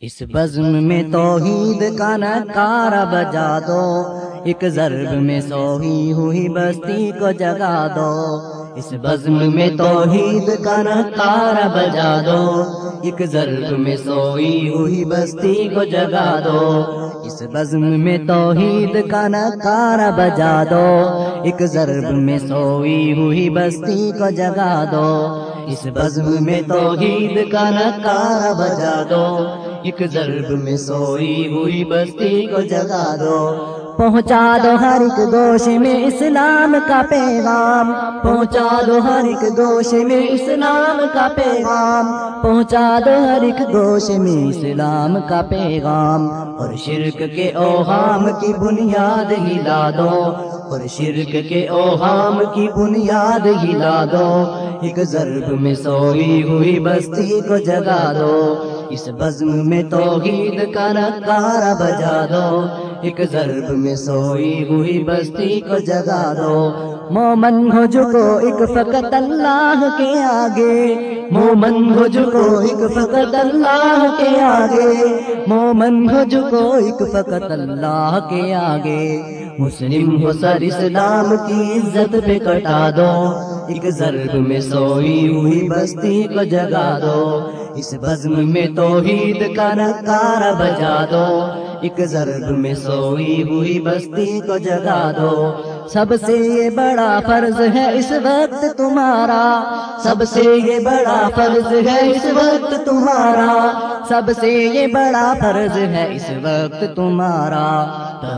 اس بزم میں توحید کا نکارا بجا دو۔ ایک ضرب میں سوہی ہوئی بستی کو جگا دو۔ اس بزم میں توحید کا نکارا بجا دو۔ ایک ضرب میں سوئی ہوئی بستی کو جگا دو۔ اس بزم میں توحید کا نکارا بجا دو۔ ایک ضرب میں سوئی ہوئی بستی کو جگا دو۔ اس بزم میں توحید کا نکارا بجا دو۔ ایک ضرب میں سوئی ہوئی بستی کو جگا دو۔ پہنچا دو ہر ایک گوشے میں اسلام کا پیغام۔ پہنچا دو ہر ایک گوشے میں اسلام کا پیغام۔ پہنچا دو ہر ایک گوشے میں اسلام کا پیغام۔ اور شرک کے اوہام کی بنیاد ہلا دو۔ اور شرک کے اوہام کی بنیاد ہلا دو۔ ایک ضرب میں سوئی ہوئی بستی کو جگا دو۔ اس بزم میں توحید کا نکارا بجا دو۔ ایک ضرب میں سوئی ہوئی بستی کو جگا دو۔ مومن ہو جکو ایک فقط اللہ کے آگے۔ مومن ہو جکو ایک فقط اللہ کے آگے۔ مومن ہو جکو ایک فقط اللہ کے آگے۔ مسلم ہو سر اسلام کی عزت پہ کٹا دو۔ ایک ضرب میں سوئی ہوئی بستی کو جگا دو۔ اس بزم میں توحید کا نکارا بجا دو۔ ایک ضرب میں سوئی ہوئی بستی کو جگا دو۔ سب سے یہ بڑا فرض ہے اس وقت تمہارا۔ سب سے یہ بڑا فرض ہے اس وقت تمہارا۔ سب سے یہ بڑا فرض ہے اس وقت تمہارا۔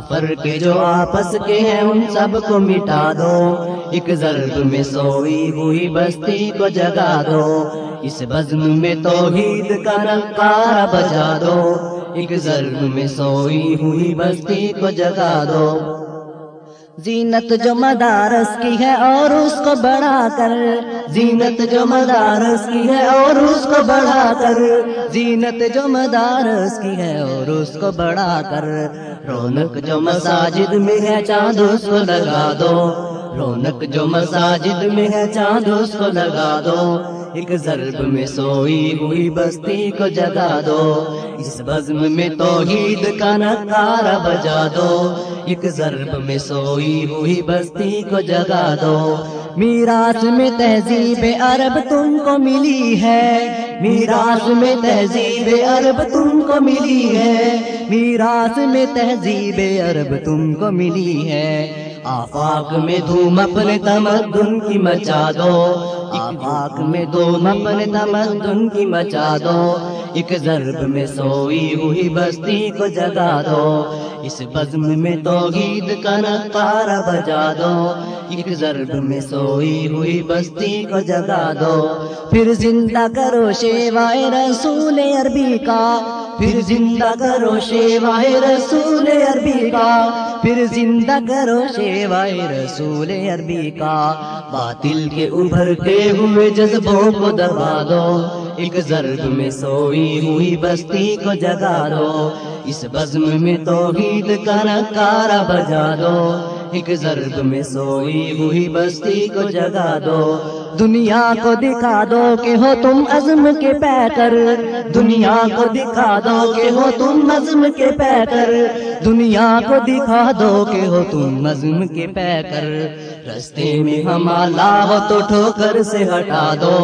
فرق جو آپس کے ہیں ان سب کو مٹا دو۔ ایک ضرب میں سوئی ہوئی بستی کو جگا دو۔ اس بزم میں توحید کا نکارا بجا دو۔ ایک ضرب میں سوئی ہوئی بستی کو جگا دو۔ زینت جو مدارس کی ہے اور اس کو بڑھا کر۔ زینت جو مدارس کی ہے اور اس کو بڑھا کر۔ زینت جو مدارس کی ہے اور اس کو بڑھا کر۔ رونق جو مساجد میں ہے، چاند اس کو لگا دو۔ رونق جو مساجد میں ہے، چاند اس کو لگا دو۔ ایک ضرب میں سوئی ہوئی بستی کو جگا دو۔ اس بزم میں توحید کا نکارا بجا دو۔ ایک ضرب میں سوئی ہوئی بستی کو جگا دو۔ میراث میں تہذیب عرب تم کو ملی ہے۔ میراث میں تہذیب عرب تم کو ملی ہے۔ میراث میں تہذیب عرب تم کو ملی ہے۔ آفاق میں دھوم اپنے تمدن کی مچا دو۔ آفاق میں دھوم اپنے تمدن کی مچا دو۔ ایک ضرب میں سوئی ہوئی بستی کو جگا دو۔ اس بزم میں توحید کا نکارا بجا دو۔ ایک ضرب میں سوئی ہوئی بستی کو جگا دو۔ پھر زندہ کرو شیوائے رسول عربی کا۔ پھر زندہ کرو شیوائے رسول عربی کا، پھر زندہ کرو شیوائے رسول عربی کا۔ باطل کے ابھرتے ہوئے جذبوں کو دبا دو، ایک ضرب میں سوئی ہوئی بستی کو جگا دو۔ اس بزم میں توحید کا نکارا بجا دو۔ ایک ضرب میں سوئی ہوئی بستی کو جگا دو۔ دنیا کو دکھا دو کہ ہو تم عزم کے پہ کر دنیا کو دکھا دو کہ ہو تم عزم کے پہ کر دنیا کو دکھا دو کہ ہو تم عزم کے پہ کر رستے میں ہم ہو تو ٹھوکر سے ہٹا دو۔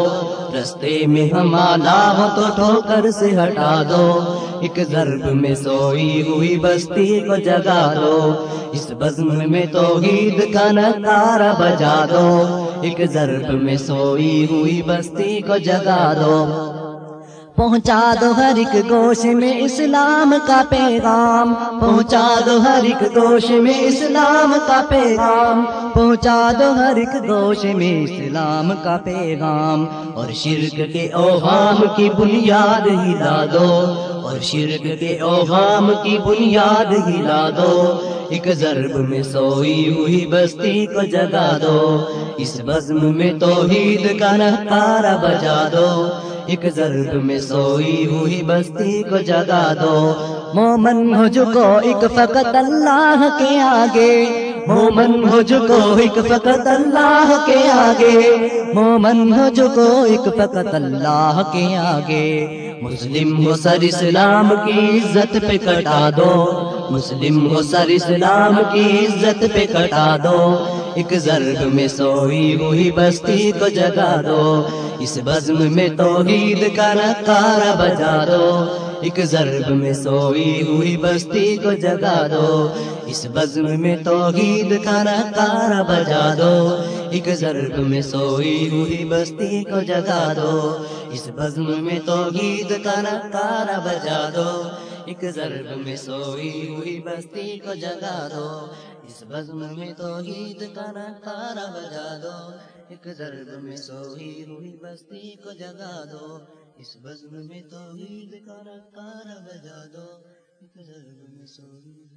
رستے میں ہم آلہ تو ٹھوکر سے ہٹا دو۔ ایک ضرب میں سوئی ہوئی بستی کو جگا دو۔ اس بزم میں توحید کا نکارا بجا دو۔ ایک ضرب میں سوئی ہوئی بستی کو جگا دو۔ پہنچا دو ہر ایک گوش میں اسلام کا پیغام۔ پہنچا دو ہر ایک گوش میں اسلام کا پیغام۔ پہنچا دو ہر ایک گوش میں اسلام کا پیغام۔ اور شرک کے اوہام کی بنیاد ہلا دو۔ اور شرک کے اوہام کی بنیاد ہلا دو۔ ایک ضرب میں سوئی ہوئی بستی کو جگا دو۔ اس بزم میں توحید کا نکارا بجا دو۔ ایک ضرب میں سوئی ہوئی بستی کو جگا دو۔ مومن ہو جکو ایک فقط اللہ کے آگے۔ مومن ہو جکو ایک فقط اللہ کے آگے۔ مومن ہو جکو ایک فقط اللہ کے آگے۔ مسلم ہو سر اسلام کی عزت پہ کٹا دو۔ مسلم ہو سر اسلام کی عزت پہ کٹا دو۔ ایک ضرب میں سوئی ہوئی بستی کو جگا دو۔ اس بزم میں توحید کا نکارا بجا دو۔ ایک ضرب میں سوئی ہوئی بستی کو جگا دو۔ اس بزم میں توحید کا نکارا بجا دو۔ ایک ضرب میں سوئی ہوئی بستی کو جگا دو۔ اس بزم میں توحید کا نکارا بجا دو۔ ایک ضرب میں سوئی ہوئی بستی کو جگا دو۔ اس بزم میں توحید کا نکارا بجا دو۔ ایک ضرب میں سوئی ہوئی بستی کو جگا دو۔ اس بزم میں توحید کا نکارا بجا دو ایک ضرب میں سوئی